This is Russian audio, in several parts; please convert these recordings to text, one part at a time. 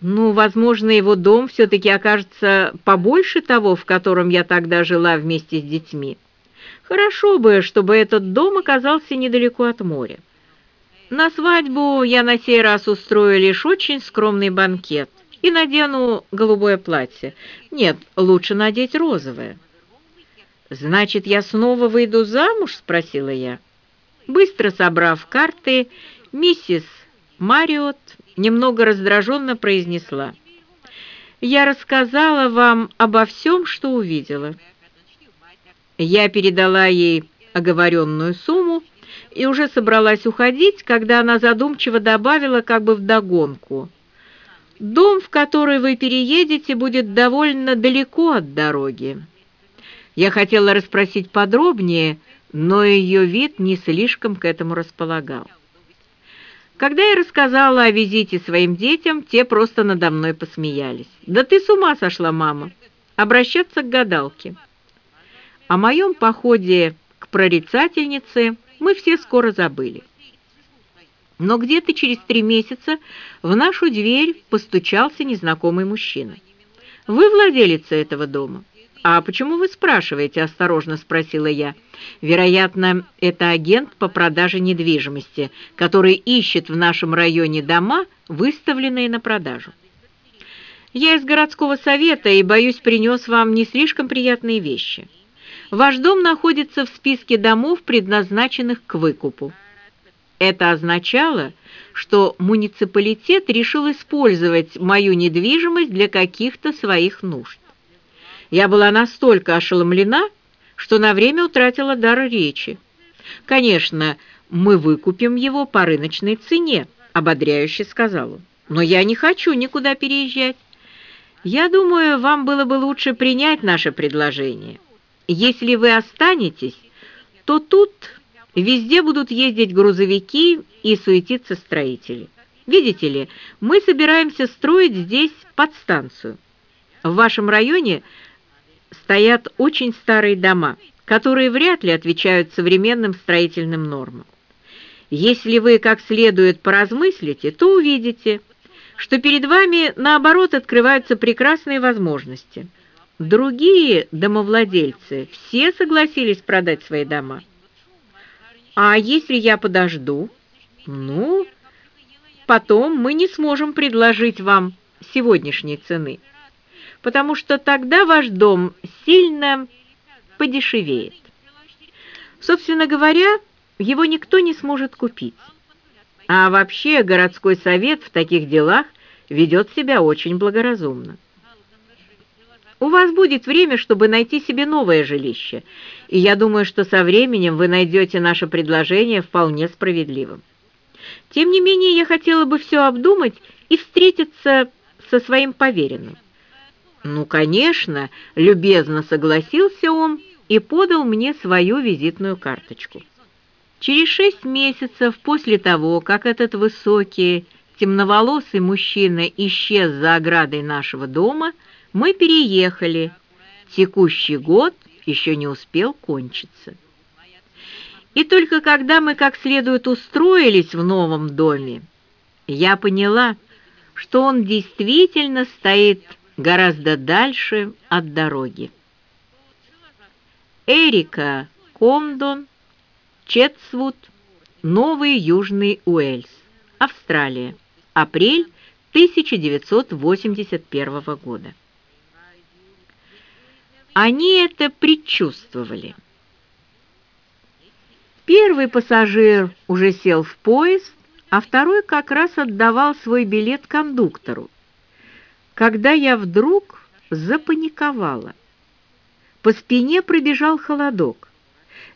Ну, возможно, его дом все-таки окажется побольше того, в котором я тогда жила вместе с детьми. Хорошо бы, чтобы этот дом оказался недалеко от моря. На свадьбу я на сей раз устрою лишь очень скромный банкет и надену голубое платье. Нет, лучше надеть розовое. «Значит, я снова выйду замуж?» — спросила я. Быстро собрав карты, миссис Мариот немного раздраженно произнесла. «Я рассказала вам обо всем, что увидела». Я передала ей оговоренную сумму и уже собралась уходить, когда она задумчиво добавила как бы вдогонку. «Дом, в который вы переедете, будет довольно далеко от дороги». Я хотела расспросить подробнее, но ее вид не слишком к этому располагал. Когда я рассказала о визите своим детям, те просто надо мной посмеялись. «Да ты с ума сошла, мама! Обращаться к гадалке!» О моем походе к прорицательнице мы все скоро забыли. Но где-то через три месяца в нашу дверь постучался незнакомый мужчина. «Вы владелица этого дома?» «А почему вы спрашиваете?» – осторожно спросила я. «Вероятно, это агент по продаже недвижимости, который ищет в нашем районе дома, выставленные на продажу». «Я из городского совета и, боюсь, принес вам не слишком приятные вещи». Ваш дом находится в списке домов, предназначенных к выкупу. Это означало, что муниципалитет решил использовать мою недвижимость для каких-то своих нужд. Я была настолько ошеломлена, что на время утратила дар речи. «Конечно, мы выкупим его по рыночной цене», — ободряюще сказал он. «Но я не хочу никуда переезжать. Я думаю, вам было бы лучше принять наше предложение». Если вы останетесь, то тут везде будут ездить грузовики и суетиться строители. Видите ли, мы собираемся строить здесь подстанцию. В вашем районе стоят очень старые дома, которые вряд ли отвечают современным строительным нормам. Если вы как следует поразмыслите, то увидите, что перед вами, наоборот, открываются прекрасные возможности – Другие домовладельцы все согласились продать свои дома. А если я подожду? Ну, потом мы не сможем предложить вам сегодняшней цены, потому что тогда ваш дом сильно подешевеет. Собственно говоря, его никто не сможет купить. А вообще городской совет в таких делах ведет себя очень благоразумно. У вас будет время, чтобы найти себе новое жилище, и я думаю, что со временем вы найдете наше предложение вполне справедливым. Тем не менее, я хотела бы все обдумать и встретиться со своим поверенным». «Ну, конечно», — любезно согласился он и подал мне свою визитную карточку. Через шесть месяцев после того, как этот высокий, темноволосый мужчина исчез за оградой нашего дома, — мы переехали. Текущий год еще не успел кончиться. И только когда мы как следует устроились в новом доме, я поняла, что он действительно стоит гораздо дальше от дороги. Эрика Комдон, Четсвуд, Новый Южный Уэльс, Австралия, апрель 1981 года. Они это предчувствовали. Первый пассажир уже сел в поезд, а второй как раз отдавал свой билет кондуктору, когда я вдруг запаниковала. По спине пробежал холодок.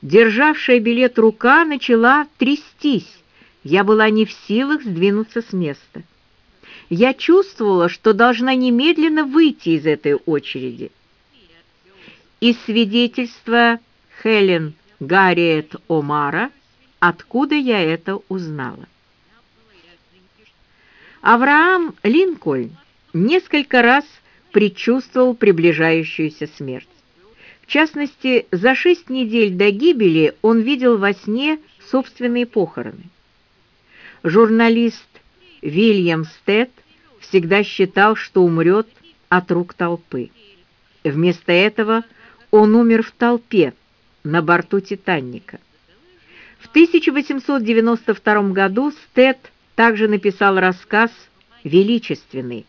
Державшая билет рука начала трястись. Я была не в силах сдвинуться с места. Я чувствовала, что должна немедленно выйти из этой очереди. Из свидетельства Хелен Гарриет Омара, откуда я это узнала. Авраам Линкольн несколько раз предчувствовал приближающуюся смерть. В частности, за шесть недель до гибели он видел во сне собственные похороны. Журналист Вильям Стетт всегда считал, что умрет от рук толпы. Вместо этого он умер в толпе на борту «Титаника». В 1892 году Стед также написал рассказ «Величественный»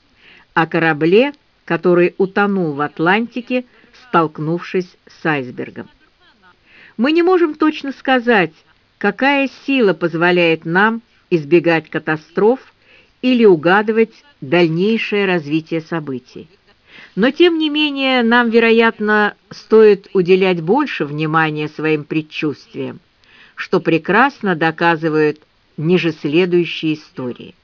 о корабле, который утонул в Атлантике, столкнувшись с айсбергом. Мы не можем точно сказать, какая сила позволяет нам избегать катастроф или угадывать дальнейшее развитие событий. Но, тем не менее, нам, вероятно, стоит уделять больше внимания своим предчувствиям, что прекрасно доказывают ниже следующие истории.